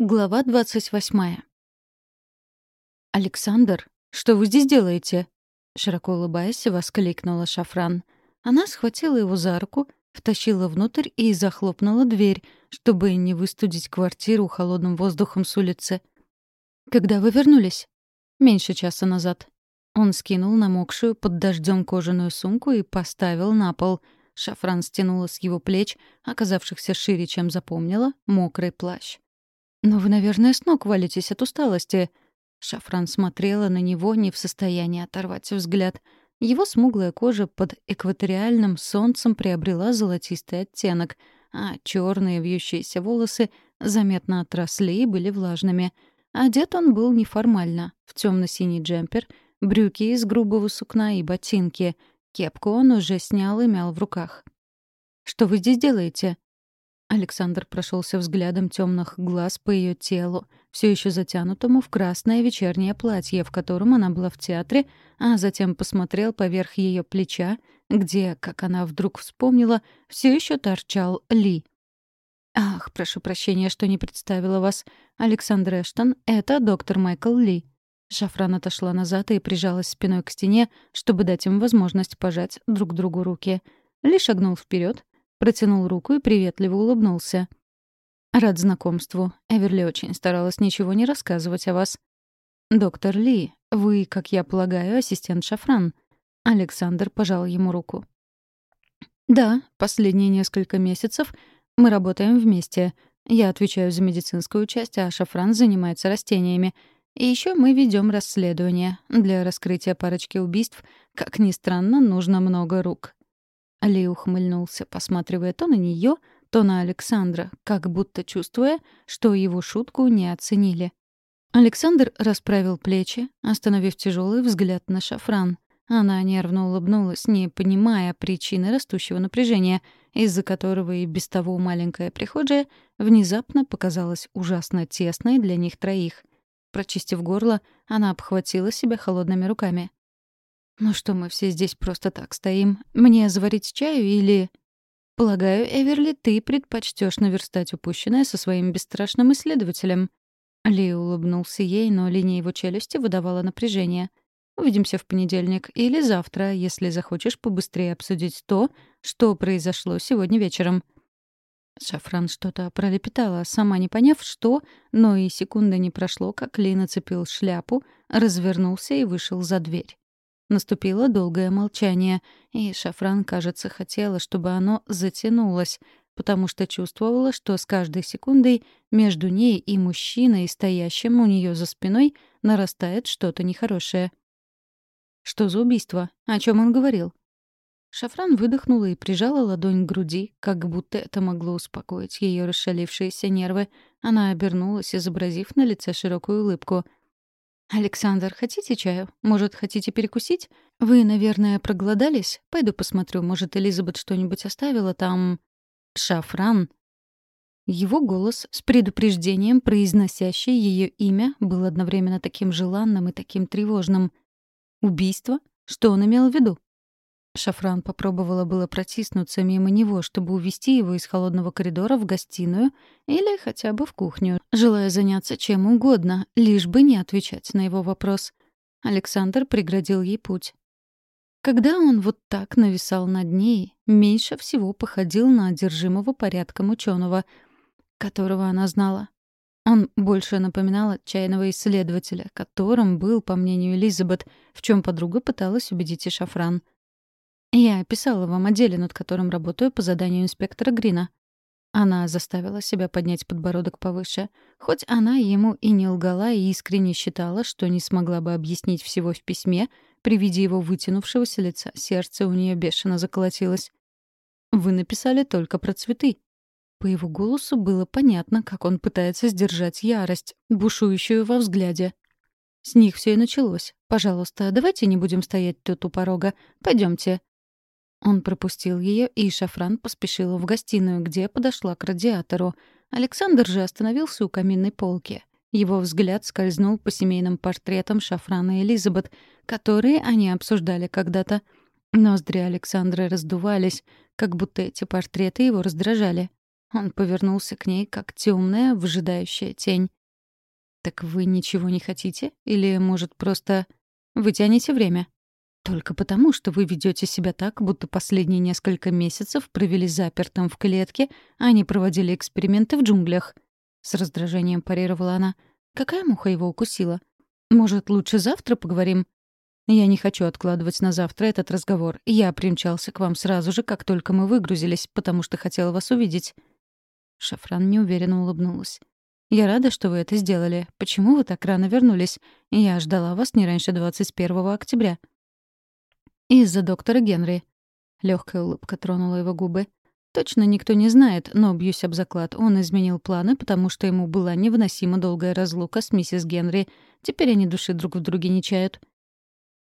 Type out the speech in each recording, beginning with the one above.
Глава двадцать восьмая. «Александр, что вы здесь делаете?» Широко улыбаясь, воскликнула Шафран. Она схватила его за руку, втащила внутрь и захлопнула дверь, чтобы не выстудить квартиру холодным воздухом с улицы. «Когда вы вернулись?» «Меньше часа назад». Он скинул намокшую под дождем кожаную сумку и поставил на пол. Шафран стянула с его плеч, оказавшихся шире, чем запомнила, мокрый плащ. «Но вы, наверное, с ног валитесь от усталости». Шафран смотрела на него, не в состоянии оторвать взгляд. Его смуглая кожа под экваториальным солнцем приобрела золотистый оттенок, а черные вьющиеся волосы заметно отросли и были влажными. Одет он был неформально, в темно-синий джемпер, брюки из грубого сукна и ботинки. Кепку он уже снял и мял в руках. «Что вы здесь делаете?» Александр прошелся взглядом темных глаз по ее телу, все еще затянутому в красное вечернее платье, в котором она была в театре, а затем посмотрел поверх ее плеча, где, как она вдруг вспомнила, все еще торчал Ли. «Ах, прошу прощения, что не представила вас. Александр Эштон — это доктор Майкл Ли». Шафран отошла назад и прижалась спиной к стене, чтобы дать им возможность пожать друг другу руки. Ли шагнул вперед, Протянул руку и приветливо улыбнулся. «Рад знакомству. Эверли очень старалась ничего не рассказывать о вас». «Доктор Ли, вы, как я полагаю, ассистент Шафран». Александр пожал ему руку. «Да, последние несколько месяцев мы работаем вместе. Я отвечаю за медицинскую часть, а Шафран занимается растениями. И еще мы ведем расследование. Для раскрытия парочки убийств, как ни странно, нужно много рук. Ли ухмыльнулся, посматривая то на нее, то на Александра, как будто чувствуя, что его шутку не оценили. Александр расправил плечи, остановив тяжелый взгляд на шафран. Она нервно улыбнулась, не понимая причины растущего напряжения, из-за которого и без того маленькая прихожая внезапно показалась ужасно тесной для них троих. Прочистив горло, она обхватила себя холодными руками. «Ну что мы все здесь просто так стоим? Мне заварить чаю или...» «Полагаю, Эверли, ты предпочтешь наверстать упущенное со своим бесстрашным исследователем». Ли улыбнулся ей, но линия его челюсти выдавала напряжение. «Увидимся в понедельник или завтра, если захочешь побыстрее обсудить то, что произошло сегодня вечером». Шафран что-то пролепетала, сама не поняв, что, но и секунды не прошло, как Ли нацепил шляпу, развернулся и вышел за дверь. Наступило долгое молчание, и Шафран, кажется, хотела, чтобы оно затянулось, потому что чувствовала, что с каждой секундой между ней и мужчиной, стоящим у нее за спиной, нарастает что-то нехорошее. «Что за убийство? О чем он говорил?» Шафран выдохнула и прижала ладонь к груди, как будто это могло успокоить ее расшалившиеся нервы. Она обернулась, изобразив на лице широкую улыбку — «Александр, хотите чаю? Может, хотите перекусить? Вы, наверное, проголодались? Пойду посмотрю, может, Элизабет что-нибудь оставила там...» «Шафран». Его голос с предупреждением, произносящий ее имя, был одновременно таким желанным и таким тревожным. «Убийство? Что он имел в виду?» Шафран попробовала было протиснуться мимо него, чтобы увести его из холодного коридора в гостиную или хотя бы в кухню, желая заняться чем угодно, лишь бы не отвечать на его вопрос. Александр преградил ей путь. Когда он вот так нависал над ней, меньше всего походил на одержимого порядком ученого, которого она знала. Он больше напоминал отчаянного исследователя, которым был, по мнению Элизабет, в чем подруга пыталась убедить и Шафран — «Я описала вам о деле, над которым работаю по заданию инспектора Грина». Она заставила себя поднять подбородок повыше. Хоть она ему и не лгала, и искренне считала, что не смогла бы объяснить всего в письме, при виде его вытянувшегося лица сердце у нее бешено заколотилось. «Вы написали только про цветы». По его голосу было понятно, как он пытается сдержать ярость, бушующую во взгляде. С них все и началось. «Пожалуйста, давайте не будем стоять тут у порога. Пойдемте. Он пропустил ее, и Шафран поспешила в гостиную, где подошла к радиатору. Александр же остановился у каминной полки. Его взгляд скользнул по семейным портретам Шафрана и Элизабет, которые они обсуждали когда-то. Ноздри Александра раздувались, как будто эти портреты его раздражали. Он повернулся к ней, как темная, выжидающая тень. «Так вы ничего не хотите? Или, может, просто вы тянете время?» «Только потому, что вы ведете себя так, будто последние несколько месяцев провели запертым в клетке, а не проводили эксперименты в джунглях». С раздражением парировала она. «Какая муха его укусила? Может, лучше завтра поговорим?» «Я не хочу откладывать на завтра этот разговор. Я примчался к вам сразу же, как только мы выгрузились, потому что хотела вас увидеть». Шафран неуверенно улыбнулась. «Я рада, что вы это сделали. Почему вы так рано вернулись? Я ждала вас не раньше 21 октября». «Из-за доктора Генри». Легкая улыбка тронула его губы. Точно никто не знает, но, бьюсь об заклад, он изменил планы, потому что ему была невыносимо долгая разлука с миссис Генри. Теперь они души друг в друге не чают.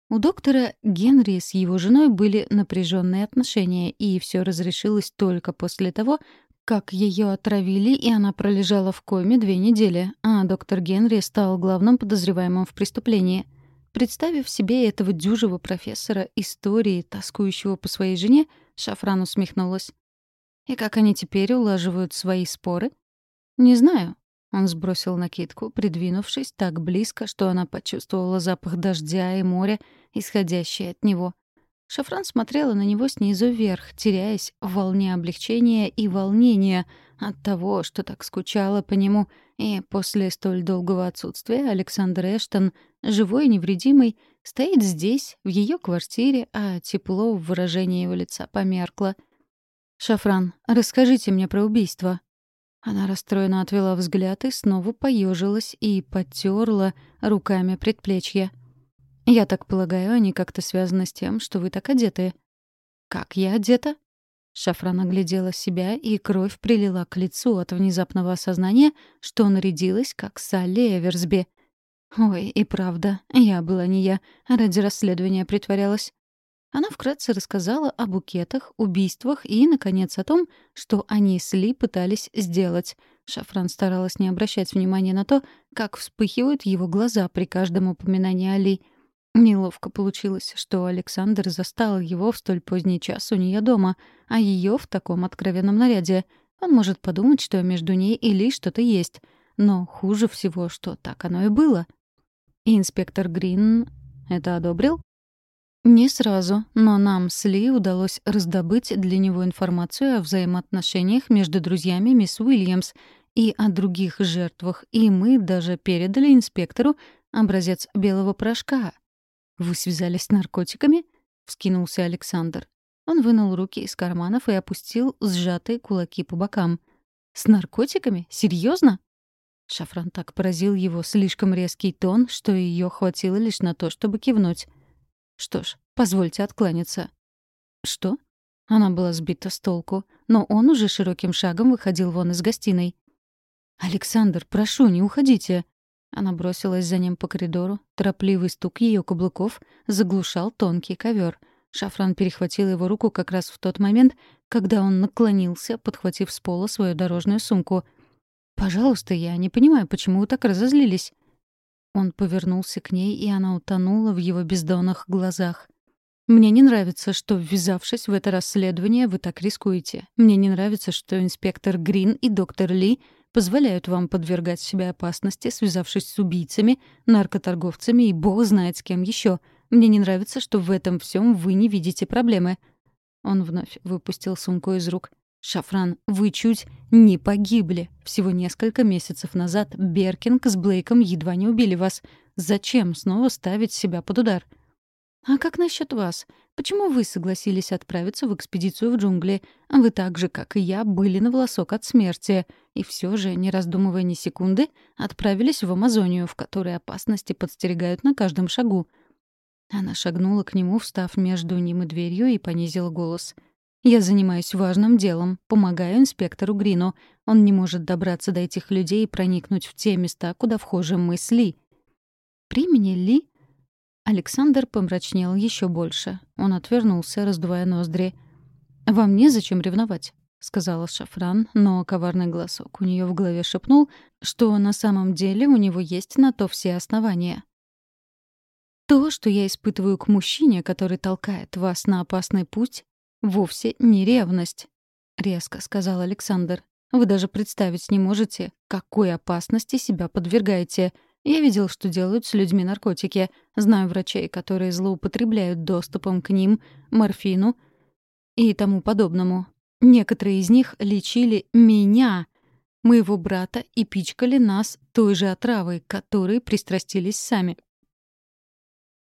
У доктора Генри с его женой были напряженные отношения, и все разрешилось только после того, как ее отравили, и она пролежала в коме две недели, а доктор Генри стал главным подозреваемым в преступлении. Представив себе этого дюжего профессора истории, тоскующего по своей жене, Шафран усмехнулась. «И как они теперь улаживают свои споры?» «Не знаю. Он сбросил накидку, придвинувшись так близко, что она почувствовала запах дождя и моря, исходящий от него. Шафран смотрела на него снизу вверх, теряясь в волне облегчения и волнения от того, что так скучала по нему, и после столь долгого отсутствия Александр Эштон, живой и невредимый, стоит здесь, в ее квартире, а тепло в выражении его лица померкло. «Шафран, расскажите мне про убийство», она расстроенно отвела взгляд и снова поежилась и потерла руками предплечья. «Я так полагаю, они как-то связаны с тем, что вы так одеты». «Как я одета?» Шафран оглядела себя, и кровь прилила к лицу от внезапного осознания, что нарядилась, как Салли Эверсби. «Ой, и правда, я была не я, ради расследования притворялась. Она вкратце рассказала о букетах, убийствах и, наконец, о том, что они с Ли пытались сделать. Шафран старалась не обращать внимания на то, как вспыхивают его глаза при каждом упоминании о Ли. Неловко получилось, что Александр застал его в столь поздний час у нее дома, а ее в таком откровенном наряде. Он может подумать, что между ней и Ли что-то есть. Но хуже всего, что так оно и было. И инспектор Грин это одобрил? Не сразу, но нам с Ли удалось раздобыть для него информацию о взаимоотношениях между друзьями мисс Уильямс и о других жертвах, и мы даже передали инспектору образец белого порошка. «Вы связались с наркотиками?» — вскинулся Александр. Он вынул руки из карманов и опустил сжатые кулаки по бокам. «С наркотиками? Серьезно? Шафран так поразил его слишком резкий тон, что ее хватило лишь на то, чтобы кивнуть. Что ж, позвольте откланяться. Что? Она была сбита с толку, но он уже широким шагом выходил вон из гостиной. «Александр, прошу, не уходите!» Она бросилась за ним по коридору. Торопливый стук ее каблуков заглушал тонкий ковер. Шафран перехватил его руку как раз в тот момент, когда он наклонился, подхватив с пола свою дорожную сумку. «Пожалуйста, я не понимаю, почему вы так разозлились?» Он повернулся к ней, и она утонула в его бездонных глазах. «Мне не нравится, что, ввязавшись в это расследование, вы так рискуете. Мне не нравится, что инспектор Грин и доктор Ли позволяют вам подвергать себя опасности, связавшись с убийцами, наркоторговцами и бог знает с кем еще. Мне не нравится, что в этом всем вы не видите проблемы». Он вновь выпустил сумку из рук. «Шафран, вы чуть не погибли. Всего несколько месяцев назад Беркинг с Блейком едва не убили вас. Зачем снова ставить себя под удар?» «А как насчет вас? Почему вы согласились отправиться в экспедицию в джунгли? Вы так же, как и я, были на волосок от смерти. И все же, не раздумывая ни секунды, отправились в Амазонию, в которой опасности подстерегают на каждом шагу». Она шагнула к нему, встав между ним и дверью, и понизила голос — я занимаюсь важным делом, помогаю инспектору Грину. Он не может добраться до этих людей и проникнуть в те места, куда вхожи мы с Ли. При имени Ли Александр помрачнел еще больше. Он отвернулся, раздувая ноздри. «Вам незачем ревновать», — сказала Шафран, но коварный голосок у нее в голове шепнул, что на самом деле у него есть на то все основания. То, что я испытываю к мужчине, который толкает вас на опасный путь, вовсе не ревность», — резко сказал Александр. Вы даже представить не можете, какой опасности себя подвергаете. Я видел, что делают с людьми наркотики. Знаю врачей, которые злоупотребляют доступом к ним, морфину и тому подобному. Некоторые из них лечили меня, моего брата, и пичкали нас той же отравой, которой пристрастились сами.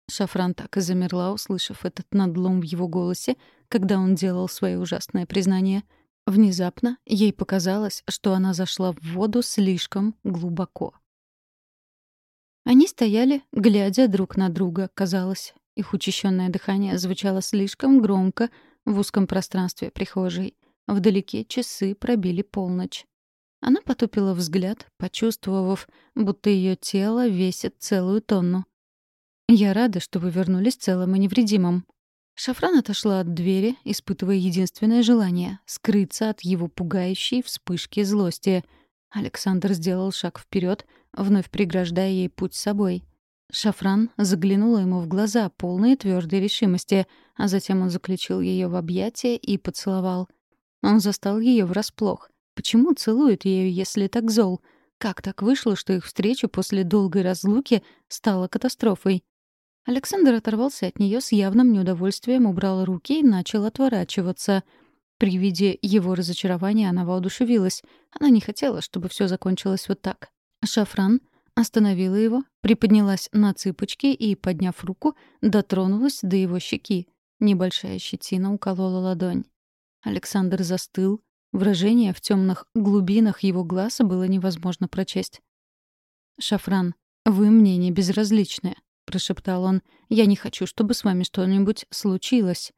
Шафран так и замерла, услышав этот надлом в его голосе, когда он делал свое ужасное признание. Внезапно ей показалось, что она зашла в воду слишком глубоко. Они стояли, глядя друг на друга, казалось. Их учащенное дыхание звучало слишком громко в узком пространстве прихожей. Вдалеке часы пробили полночь. Она потупила взгляд, почувствовав, будто ее тело весит целую тонну. «Я рада, что вы вернулись целым и невредимым». Шафран отошла от двери, испытывая единственное желание — скрыться от его пугающей вспышки злости. Александр сделал шаг вперед, вновь преграждая ей путь с собой. Шафран заглянула ему в глаза, полные твердой решимости, а затем он заключил ее в объятия и поцеловал — он застал ее врасплох. Почему целует ее, если так зол? Как так вышло, что их встреча после долгой разлуки стала катастрофой? Александр оторвался от нее с явным неудовольствием, убрал руки и начал отворачиваться. При виде его разочарования она воодушевилась. Она не хотела, чтобы все закончилось вот так. Шафран остановила его, приподнялась на цыпочки и, подняв руку, дотронулась до его щеки. Небольшая щетина уколола ладонь. Александр застыл. Выражение в темных глубинах его глаз было невозможно прочесть. «Шафран, вы мне не безразличны», — прошептал он. «Я не хочу, чтобы с вами что-нибудь случилось».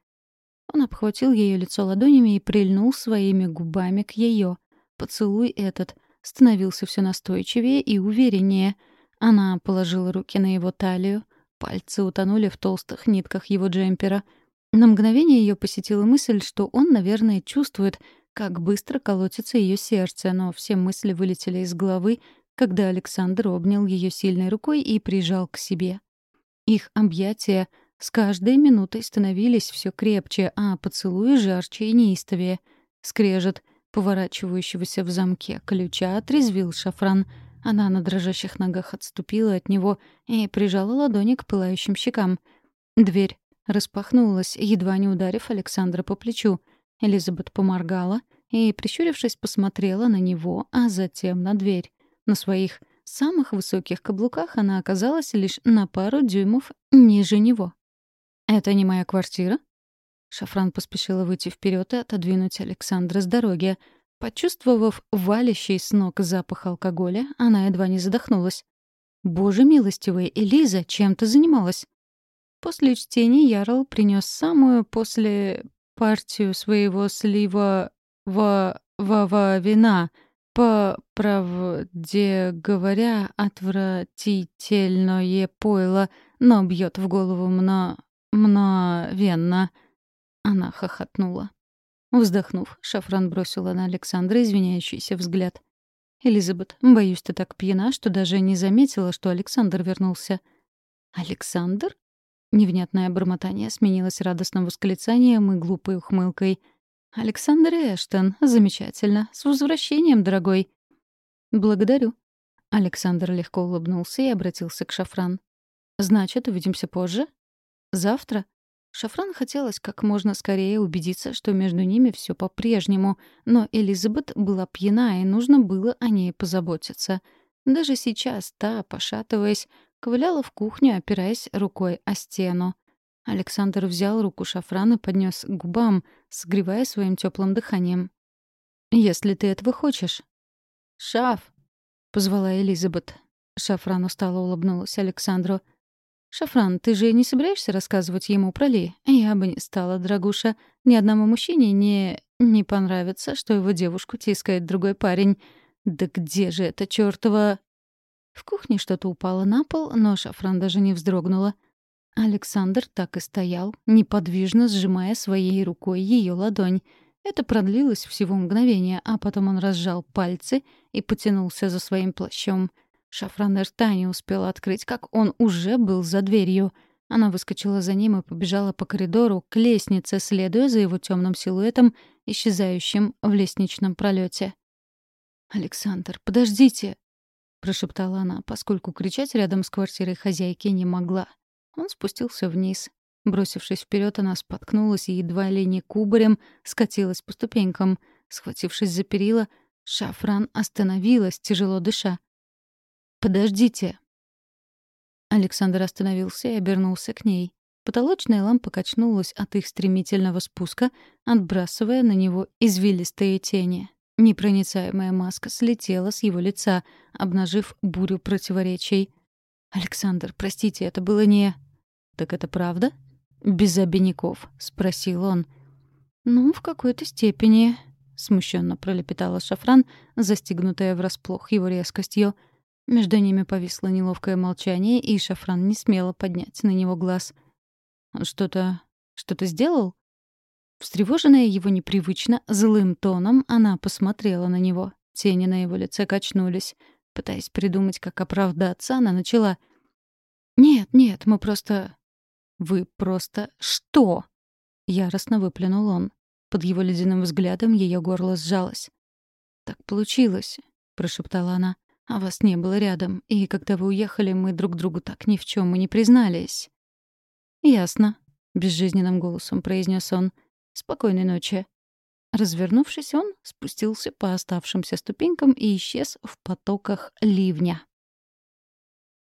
Он обхватил ее лицо ладонями и прильнул своими губами к ее. Поцелуй этот становился все настойчивее и увереннее. Она положила руки на его талию, пальцы утонули в толстых нитках его джемпера — на мгновение ее посетила мысль, что он, наверное, чувствует, как быстро колотится ее сердце, но все мысли вылетели из головы, когда Александр обнял ее сильной рукой и прижал к себе. Их объятия с каждой минутой становились все крепче, а поцелуи жарче и неистовее. Скрежет поворачивающегося в замке ключа отрезвил шафран. Она на дрожащих ногах отступила от него и прижала ладони к пылающим щекам. Дверь распахнулась, едва не ударив Александра по плечу. Элизабет поморгала и, прищурившись, посмотрела на него, а затем на дверь. На своих самых высоких каблуках она оказалась лишь на пару дюймов ниже него. «Это не моя квартира?» Шафран поспешила выйти вперед и отодвинуть Александра с дороги. Почувствовав валящий с ног запах алкоголя, она едва не задохнулась. «Боже милостивый, Элиза, чем ты занималась?» После чтения Ярл принес самую после партию своего слива во во вина. По правде говоря, отвратительное пойло, но бьет в голову мно... мгновенно. Она хохотнула. Вздохнув, Шафран бросила на Александра извиняющийся взгляд. «Элизабет, боюсь, ты так пьяна, что даже не заметила, что Александр вернулся». «Александр?» Невнятное бормотание сменилось радостным восклицанием и глупой ухмылкой. «Александр Эштон, замечательно. С возвращением, дорогой!» «Благодарю». Александр легко улыбнулся и обратился к Шафран. «Значит, увидимся позже?» «Завтра?» Шафран хотелось как можно скорее убедиться, что между ними все по-прежнему, но Элизабет была пьяна, и нужно было о ней позаботиться. Даже сейчас та, пошатываясь, ковыляла в кухню, опираясь рукой о стену. Александр взял руку шафран и поднес к губам, согревая своим теплым дыханием. «Если ты этого хочешь». «Шаф!» — позвала Элизабет. Шафран устало улыбнулась Александру. «Шафран, ты же не собираешься рассказывать ему про Ли? Я бы не стала, дорогуша. Ни одному мужчине не... не понравится, что его девушку тискает другой парень. Да где же это чёртова...» В кухне что-то упало на пол, но Шафран даже не вздрогнула. Александр так и стоял, неподвижно сжимая своей рукой ее ладонь. Это продлилось всего мгновение, а потом он разжал пальцы и потянулся за своим плащом. Шафран рта не успела открыть, как он уже был за дверью. Она выскочила за ним и побежала по коридору к лестнице, следуя за его темным силуэтом, исчезающим в лестничном пролете. «Александр, подождите!» — прошептала она, поскольку кричать рядом с квартирой хозяйки не могла. Он спустился вниз. Бросившись вперед, она споткнулась и едва ли не кубарем скатилась по ступенькам. Схватившись за перила, Шафран остановилась, тяжело дыша. «Подождите!» Александр остановился и обернулся к ней. Потолочная лампа качнулась от их стремительного спуска, отбрасывая на него извилистые тени. Непроницаемая маска слетела с его лица, обнажив бурю противоречий. «Александр, простите, это было не...» «Так это правда?» «Без обиняков», — спросил он. «Ну, в какой-то степени», — смущенно пролепетала Шафран, застегнутая врасплох его резкостью. Между ними повисло неловкое молчание, и Шафран не смела поднять на него глаз — что-то... что-то сделал?» Встревоженная его непривычно злым тоном, она посмотрела на него. Тени на его лице качнулись. Пытаясь придумать, как оправдаться, она начала. «Нет, нет, мы просто...» «Вы просто что?» Яростно выплюнул он. Под его ледяным взглядом ее горло сжалось. «Так получилось», — прошептала она. «А вас не было рядом, и когда вы уехали, мы друг другу так ни в чем и не признались». «Ясно», — безжизненным голосом произнес он. «Спокойной ночи». Развернувшись, он спустился по оставшимся ступенькам и исчез в потоках ливня.